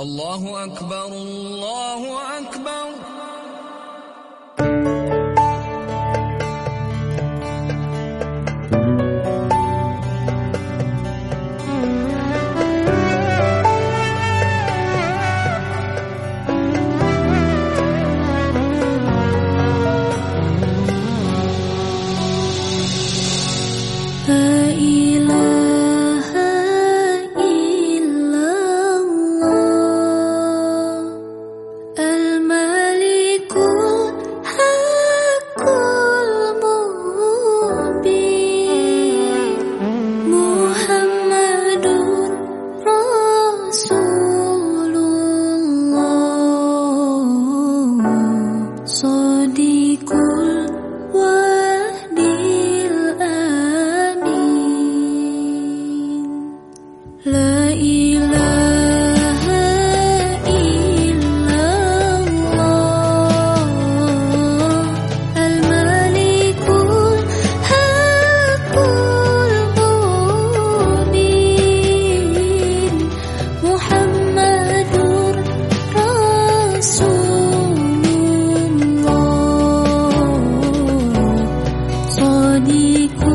الله أكبر الله أكبر. the